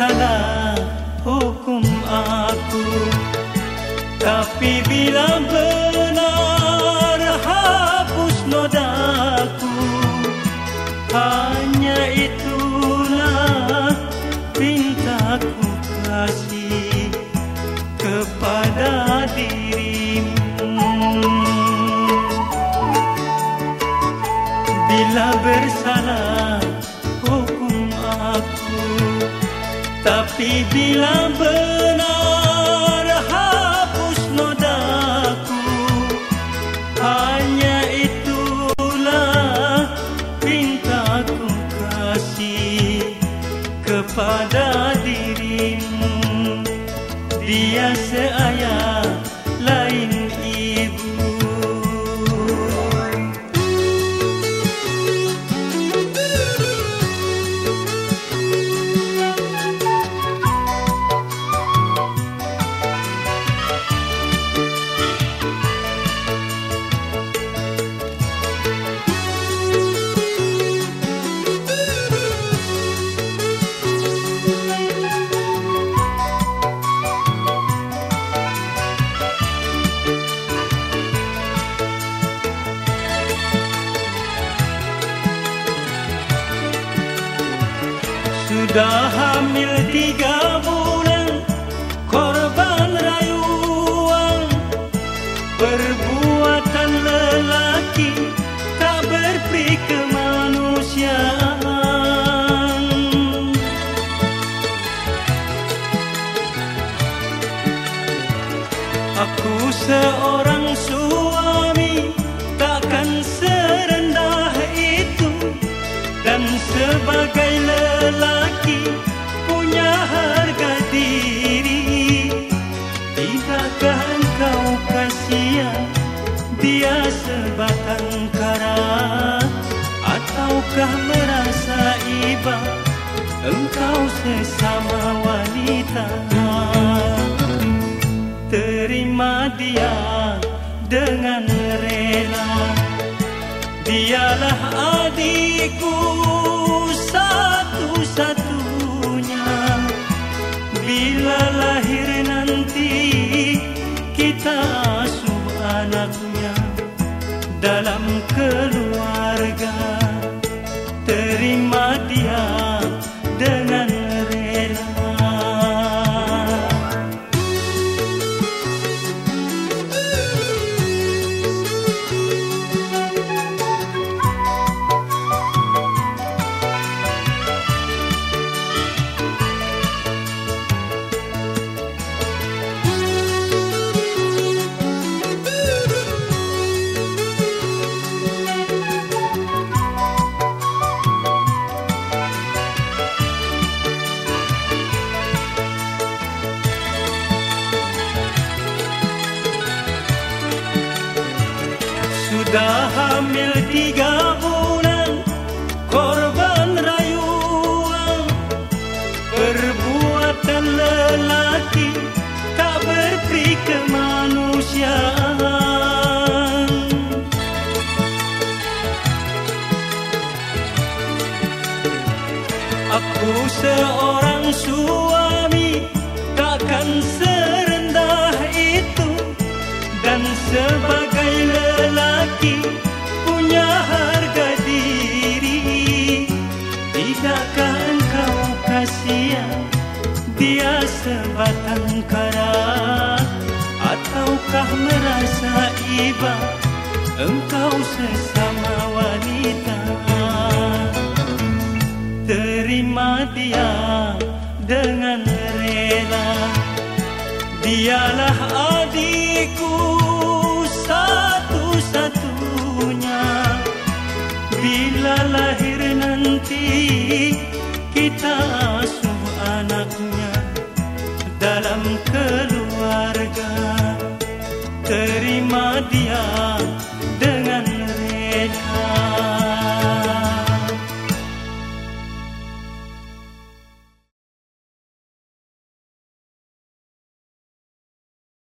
salah hukum aku. Tapi bila benar hapus nodaku. Hanya itulah pintaku kasih kepada dirimu. Bila bersalah hukum aku tapi bila benar hapus nodaku. Hanya itulah pintaku kasih kepada dirimu. Dia seayah Sudah hamil tiga bulan Korban rayuan. Perbuatan lelaki Tak berperi kemanusiaan. Aku seorang suami Takkan serendah itu. Dan sebagai lelaki sesama wanita. Terima dia dengan rela. Dialah adikku satu-satunya. Bila lahir nanti kita asuh anaknya dalam keluarga Sudah hamil tiga bulan Korban rayuan. Perbuatan lelaki Tak berperi kemanusiaan. Aku seorang suami kasihan dia sebatang kara. Ataukah merasa iba engkau sesama wanita? Terima dia dengan rela. Dialah adikku satu-satunya. Bila lahir nanti kita asuh anaknya Dalam keluarga. Terima dia